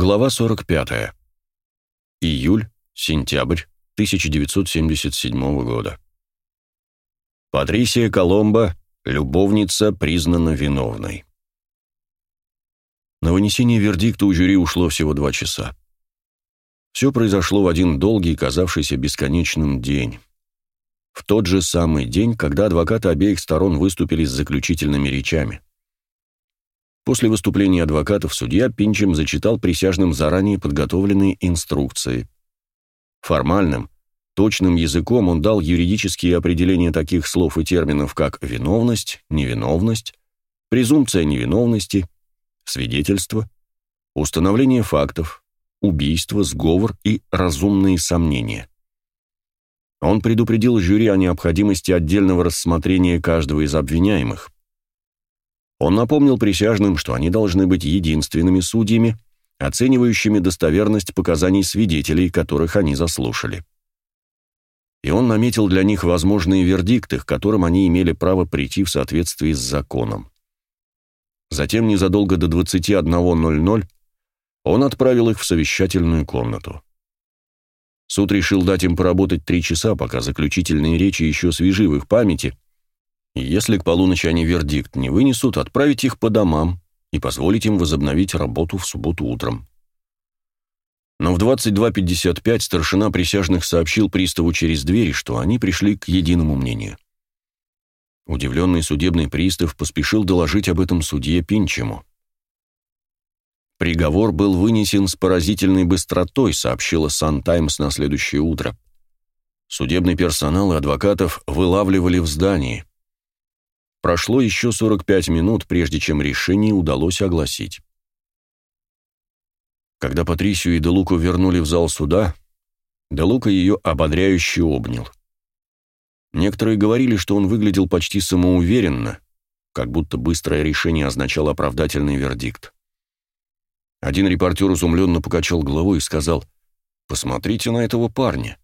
Глава 45. Июль-сентябрь 1977 года. Патрисия Коломбо, любовница, признана виновной. На вынесение вердикта у жюри ушло всего два часа. Все произошло в один долгий, казавшийся бесконечным день. В тот же самый день, когда адвокаты обеих сторон выступили с заключительными речами. После выступления адвокатов судья Пинчем зачитал присяжным заранее подготовленные инструкции. Формальным, точным языком он дал юридические определения таких слов и терминов, как виновность, невиновность, презумпция невиновности, свидетельство, установление фактов, убийство, сговор и разумные сомнения. Он предупредил жюри о необходимости отдельного рассмотрения каждого из обвиняемых – он напомнил присяжным, что они должны быть единственными судьями, оценивающими достоверность показаний свидетелей, которых они заслушали. И он наметил для них возможные вердикты, к которым они имели право прийти в соответствии с законом. Затем, незадолго до 21.00, он отправил их в совещательную комнату. Суд решил дать им поработать три часа, пока заключительные речи еще свежи в их памяти, если к полуночи они вердикт не вынесут, отправить их по домам и позволить им возобновить работу в субботу утром. Но в 22.55 старшина присяжных сообщил приставу через дверь, что они пришли к единому мнению. Удивленный судебный пристав поспешил доложить об этом судье Пинчему. Приговор был вынесен с поразительной быстротой, сообщила Сан-Таймс на следующее утро. Судебный персонал и адвокатов вылавливали в здании. Прошло еще 45 минут, прежде чем решение удалось огласить. Когда Патрисию и Делуку вернули в зал суда, Делука ее ободряюще обнял. Некоторые говорили, что он выглядел почти самоуверенно, как будто быстрое решение означало оправдательный вердикт. Один репортер изумленно покачал головой и сказал, «Посмотрите на этого парня.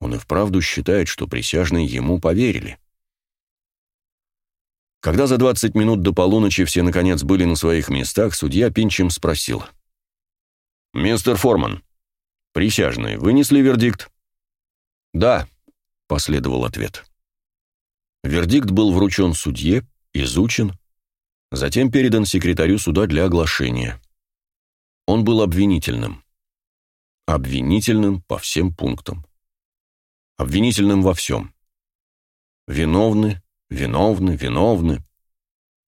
Он и вправду считает, что присяжные ему поверили». Когда за 20 минут до полуночи все наконец были на своих местах, судья Пинчем спросил. «Мистер Форман, присяжные вынесли вердикт?» «Да», — последовал ответ. Вердикт был вручен судье, изучен, затем передан секретарю суда для оглашения. Он был обвинительным. Обвинительным по всем пунктам. Обвинительным во всем. Виновны, Виновны, виновны.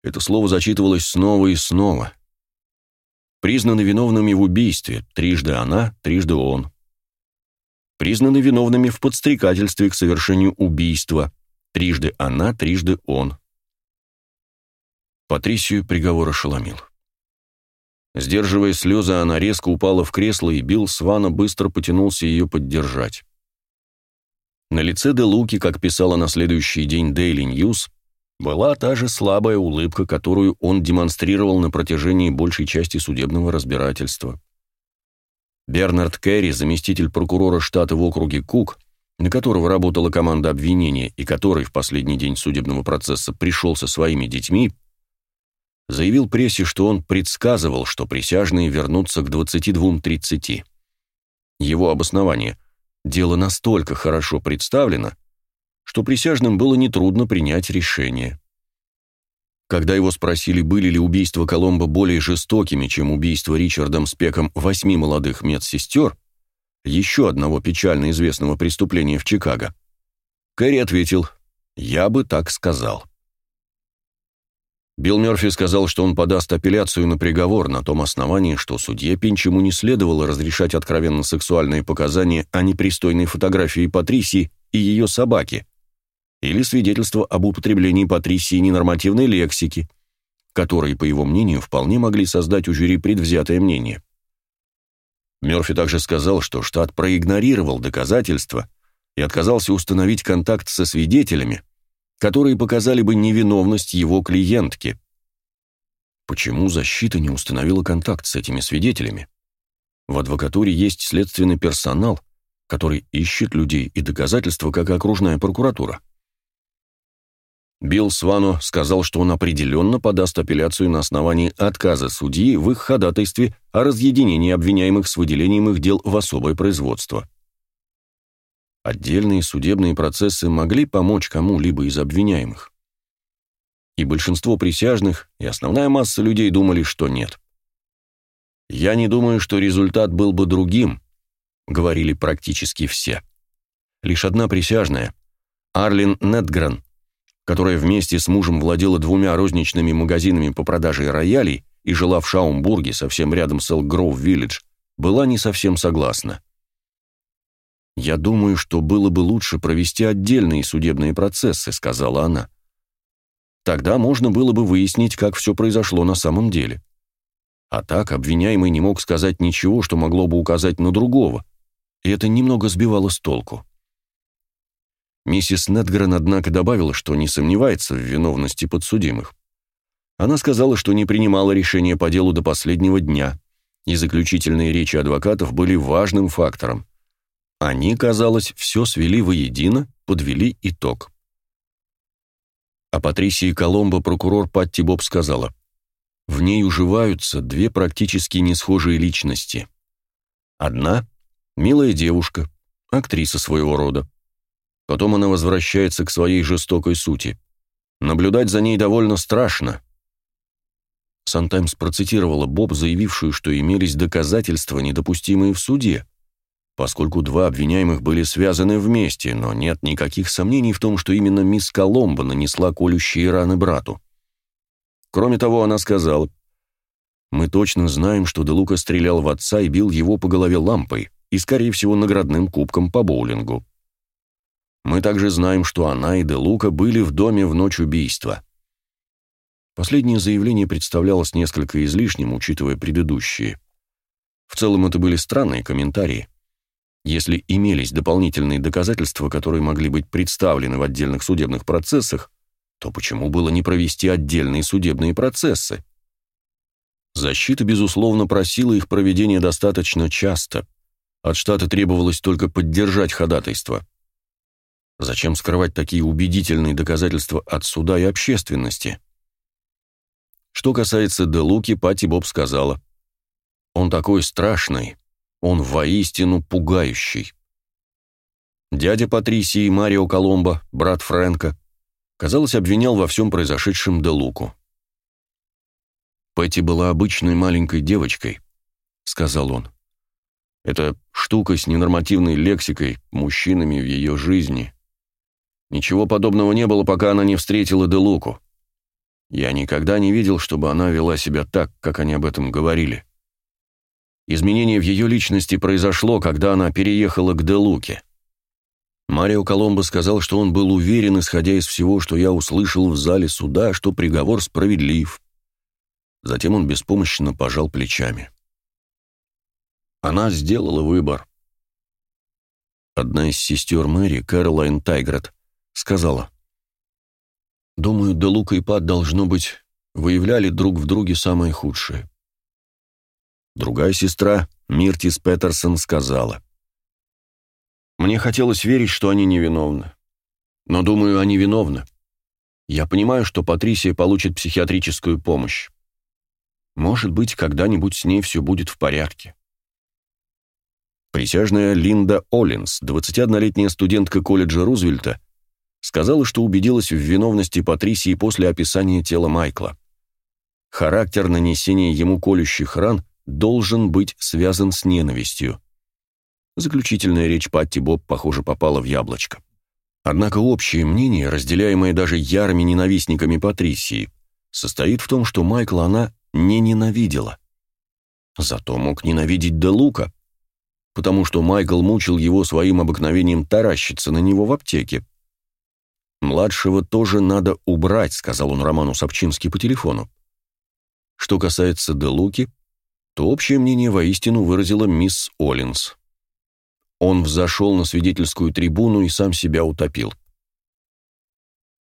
Это слово зачитывалось снова и снова. Признаны виновными в убийстве, трижды она, трижды он. Признаны виновными в подстрекательстве к совершению убийства, трижды она, трижды он. Патрисию приговор ошеломил. Сдерживая слезы, она резко упала в кресло, и Билл Свана быстро потянулся ее поддержать. На лице Де Луки, как писала на следующий день Daily News, была та же слабая улыбка, которую он демонстрировал на протяжении большей части судебного разбирательства. Бернард Керри, заместитель прокурора штата в округе Кук, на которого работала команда обвинения и который в последний день судебного процесса пришел со своими детьми, заявил прессе, что он предсказывал, что присяжные вернутся к 22.30. Его обоснование Дело настолько хорошо представлено, что присяжным было нетрудно принять решение. Когда его спросили, были ли убийства Коломбо более жестокими, чем убийство Ричардом Спеком восьми молодых медсестер, еще одного печально известного преступления в Чикаго, Кэрри ответил «Я бы так сказал». Билл Мёрфи сказал, что он подаст апелляцию на приговор на том основании, что судье Пинчему не следовало разрешать откровенно сексуальные показания о непристойной фотографии Патрисии и ее собаки, или свидетельство об употреблении Патрисии ненормативной лексики, которые, по его мнению, вполне могли создать у жюри предвзятое мнение. Мёрфи также сказал, что штат проигнорировал доказательства и отказался установить контакт со свидетелями, которые показали бы невиновность его клиентки. Почему защита не установила контакт с этими свидетелями? В адвокатуре есть следственный персонал, который ищет людей и доказательства, как и окружная прокуратура. Билл Свано сказал, что он определенно подаст апелляцию на основании отказа судьи в их ходатайстве о разъединении обвиняемых с выделением их дел в особое производство. Отдельные судебные процессы могли помочь кому-либо из обвиняемых. И большинство присяжных, и основная масса людей думали, что нет. «Я не думаю, что результат был бы другим», — говорили практически все. Лишь одна присяжная, Арлин Нетгрен, которая вместе с мужем владела двумя розничными магазинами по продаже роялей и жила в Шаумбурге, совсем рядом с Элк-Гроув-Виллидж, была не совсем согласна. «Я думаю, что было бы лучше провести отдельные судебные процессы», — сказала она. «Тогда можно было бы выяснить, как все произошло на самом деле». А так обвиняемый не мог сказать ничего, что могло бы указать на другого, и это немного сбивало с толку. Миссис Недгрен, однако, добавила, что не сомневается в виновности подсудимых. Она сказала, что не принимала решения по делу до последнего дня, и заключительные речи адвокатов были важным фактором. Они, казалось, все свели воедино, подвели итог. О Патрисии Коломбо прокурор Патти Боб сказала, в ней уживаются две практически несхожие личности. Одна — милая девушка, актриса своего рода. Потом она возвращается к своей жестокой сути. Наблюдать за ней довольно страшно. Сантаймс процитировала Боб, заявившую, что имелись доказательства, недопустимые в суде, поскольку два обвиняемых были связаны вместе, но нет никаких сомнений в том, что именно мисс Коломбо нанесла колющие раны брату. Кроме того, она сказала, «Мы точно знаем, что Делука стрелял в отца и бил его по голове лампой и, скорее всего, наградным кубком по боулингу. Мы также знаем, что она и Делука были в доме в ночь убийства». Последнее заявление представлялось несколько излишним, учитывая предыдущие. В целом это были странные комментарии. Если имелись дополнительные доказательства, которые могли быть представлены в отдельных судебных процессах, то почему было не провести отдельные судебные процессы? Защита, безусловно, просила их проведения достаточно часто. От штата требовалось только поддержать ходатайство. Зачем скрывать такие убедительные доказательства от суда и общественности? Что касается Делуки, Пати Боб сказала, «Он такой страшный, он воистину пугающий». Дядя Патрисии Марио Коломбо, брат Фрэнка, казалось, обвинял во всем произошедшем Делуку. «Пэтти была обычной маленькой девочкой», — сказал он. «Это штука с ненормативной лексикой, мужчинами в ее жизни. Ничего подобного не было, пока она не встретила Делуку. Я никогда не видел, чтобы она вела себя так, как они об этом говорили. Изменение в ее личности произошло, когда она переехала к Делуке. Марио Коломбо сказал, что он был уверен, исходя из всего, что я услышал в зале суда, что приговор справедлив. Затем он беспомощно пожал плечами. Она сделала выбор. Одна из сестер Мэри, Кэролайн Тайгрет, сказала, «Думаю, Делука и Пат, должно быть, выявляли друг в друге самое худшее». Другая сестра, Миртис Петерсон, сказала, мне хотелось верить, что они невиновны. Но, думаю, они виновны. Я понимаю, что Патрисия получит психиатрическую помощь. Может быть, когда-нибудь с ней все будет в порядке. Присяжная Линда Оллинс, 21-летняя студентка колледжа Рузвельта, сказала, что убедилась в виновности Патрисии после описания тела Майкла. Характер нанесения ему колющих ран должен быть связан с ненавистью. Заключительная речь Патти Боб, похоже, попала в яблочко. Однако общее мнение, разделяемое даже ярыми ненавистниками Патрисии, состоит в том, что Майкла она не ненавидела. Зато мог ненавидеть Делука, потому что Майкл мучил его своим обыкновением таращиться на него в аптеке. «Младшего тоже надо убрать», — сказал он Роману Собчински по телефону. Что касается Делуки, то общее мнение воистину выразила мисс Оллинс. Он взошел на свидетельскую трибуну и сам себя утопил.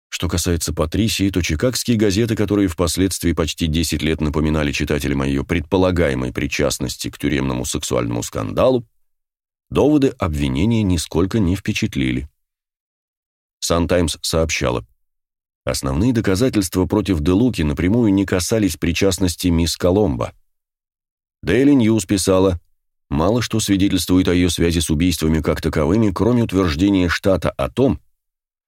Что касается Патрисии, то чикагские газеты, которые впоследствии почти 10 лет напоминали читателям о ее предполагаемой причастности к тюремному сексуальному скандалу, доводы обвинения нисколько не впечатлили. «Сан-Таймс» сообщала, Основные доказательства против Делуки напрямую не касались причастности мисс Коломбо. Daily News писала, мало что свидетельствует о ее связи с убийствами как таковыми, кроме утверждения штата о том,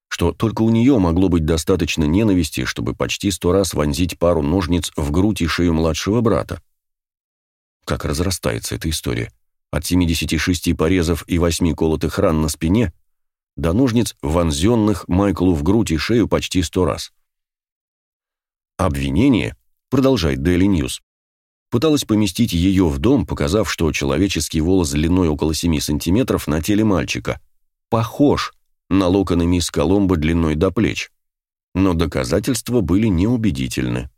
что только у нее могло быть достаточно ненависти, чтобы почти сто раз вонзить пару ножниц в грудь и шею младшего брата. Как разрастается эта история. От 76 порезов и 8 колотых ран на спине до ножниц, вонзенных Майклу в грудь и шею почти сто раз. Обвинение, продолжает Daily News, пыталась поместить ее в дом, показав, что человеческий волос длиной около 7 сантиметров на теле мальчика похож на локоны мисс Коломбо длиной до плеч. Но доказательства были неубедительны.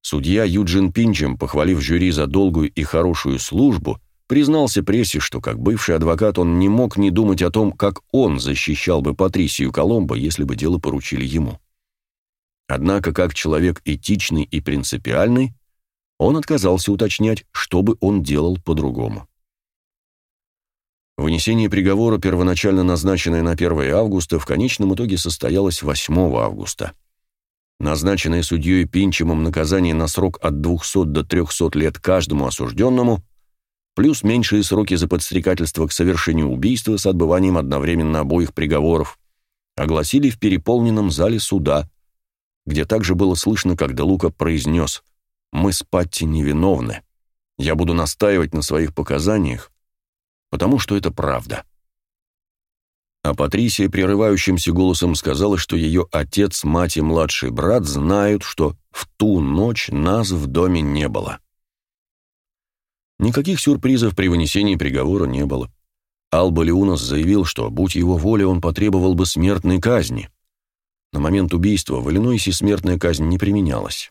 Судья Юджин Пинчем, похвалив жюри за долгую и хорошую службу, признался прессе, что как бывший адвокат он не мог не думать о том, как он защищал бы Патрисию Коломбо, если бы дело поручили ему. Однако, как человек этичный и принципиальный, он отказался уточнять, что бы он делал по-другому. Вынесение приговора, первоначально назначенное на 1 августа, в конечном итоге состоялось 8 августа. Назначенное судьей Пинчемом наказание на срок от 200 до 300 лет каждому осужденному, плюс меньшие сроки за подстрекательство к совершению убийства с отбыванием одновременно обоих приговоров, огласили в переполненном зале суда, где также было слышно, как Делука произнес «Мы с Патти невиновны. Я буду настаивать на своих показаниях, потому что это правда». А Патрисия прерывающимся голосом сказала, что ее отец, мать и младший брат знают, что в ту ночь нас в доме не было. Никаких сюрпризов при вынесении приговора не было. Алба Леунос заявил, что, будь его воля, он потребовал бы смертной казни. На момент убийства в Иллинойсе смертная казнь не применялась.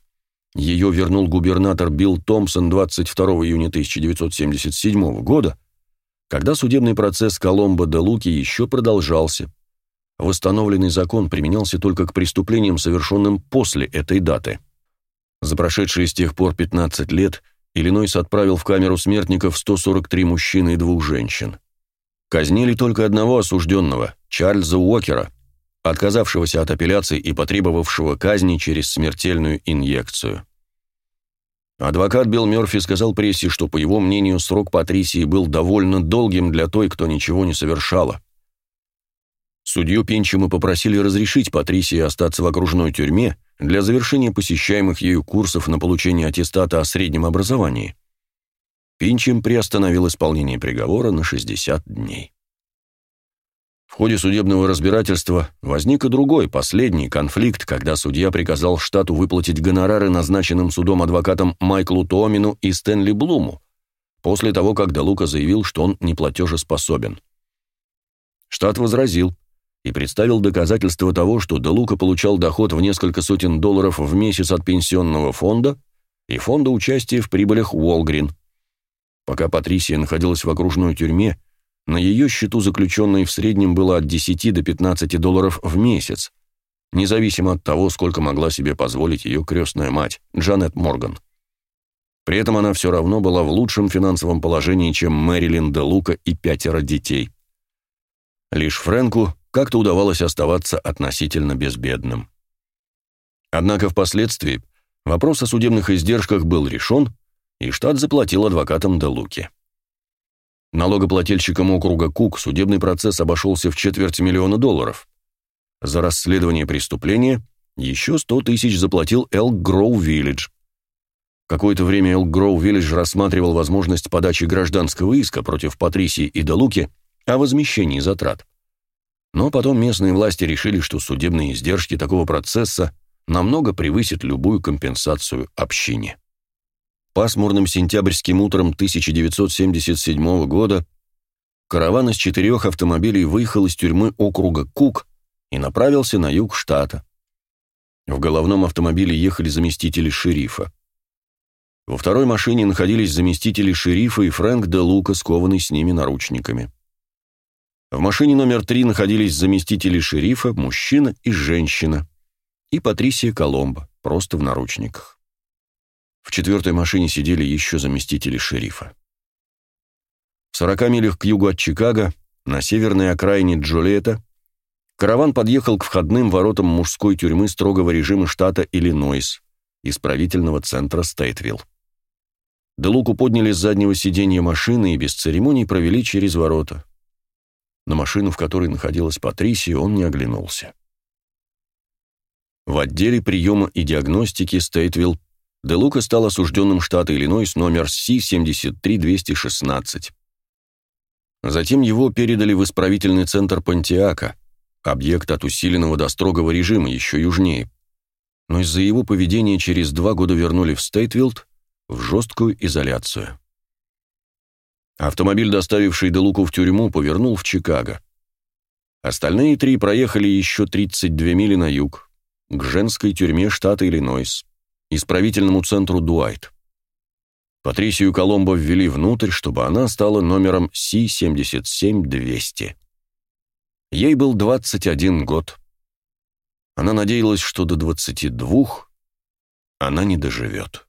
Ее вернул губернатор Билл Томпсон 22 июня 1977 года, когда судебный процесс Коломбо де Луки еще продолжался. Восстановленный закон применялся только к преступлениям, совершенным после этой даты. За прошедшие с тех пор 15 лет Иллинойс отправил в камеру смертников 143 мужчин и двух женщин. Казнили только одного осужденного, Чарльза Уокера, отказавшегося от апелляции и потребовавшего казни через смертельную инъекцию. Адвокат Билл Мёрфи сказал прессе, что, по его мнению, срок Патрисии был довольно долгим для той, кто ничего не совершала. Судью Пинчему попросили разрешить Патрисии остаться в окружной тюрьме для завершения посещаемых ею курсов на получение аттестата о среднем образовании. Пинчем приостановил исполнение приговора на 60 дней. В ходе судебного разбирательства возник и другой, последний конфликт, когда судья приказал штату выплатить гонорары назначенным судом адвокатам Майклу Томину и Стэнли Блуму, после того, как Далука заявил, что он неплатежеспособен. Штат возразил и представил доказательства того, что Далука получал доход в несколько сотен долларов в месяц от пенсионного фонда и фонда участия в прибылях Уолгрин. Пока Патрисия находилась в окружной тюрьме, на ее счету заключенной в среднем было от 10 до 15 долларов в месяц, независимо от того, сколько могла себе позволить ее крестная мать, Джанет Морган. При этом она все равно была в лучшем финансовом положении, чем Мэрилин де Лука и пятеро детей. Лишь Фрэнку как-то удавалось оставаться относительно безбедным. Однако впоследствии вопрос о судебных издержках был решен, и штат заплатил адвокатам де Луке. Налогоплательщикам округа Кук судебный процесс обошелся в четверть миллиона долларов. За расследование преступления еще 100 тысяч заплатил Элк Гроу Виллидж. Какое-то время Элк Гроу Виллидж рассматривал возможность подачи гражданского иска против Патрисии и Далуки о возмещении затрат. Но потом местные власти решили, что судебные издержки такого процесса намного превысят любую компенсацию общине. Пасмурным сентябрьским утром 1977 года караван из четырех автомобилей выехал из тюрьмы округа Кук и направился на юг штата. В головном автомобиле ехали заместители шерифа. Во второй машине находились заместители шерифа и Фрэнк де Лука, скованный с ними наручниками. В машине номер три находились заместители шерифа, мужчина и женщина, и Патрисия Коломбо, просто в наручниках. В четвертой машине сидели еще заместители шерифа. В 40 милях к югу от Чикаго, на северной окраине Джолиэта, караван подъехал к входным воротам мужской тюрьмы строгого режима штата Иллинойс, исправительного центра Стейтвилл. Делуку подняли с заднего сиденья машины и без церемоний провели через ворота. На машину, в которой находилась Патрисия, он не оглянулся. В отделе приема и диагностики Стейтвилл Делука стал осужденным штата Иллинойс номер Си-73216. Затем его передали в исправительный центр Пантиака, объект от усиленного до строгого режима, еще южнее. Но из-за его поведения через два года вернули в Стейтвилл в жесткую изоляцию. Автомобиль, доставивший Делуку в тюрьму, повернул в Чикаго. Остальные три проехали еще 32 мили на юг, к женской тюрьме штата Иллинойс, исправительному центру Дуайт. Патрисию Коломбо ввели внутрь, чтобы она стала номером Си-77-200. Ей был 21 год. Она надеялась, что до 22 она не доживет.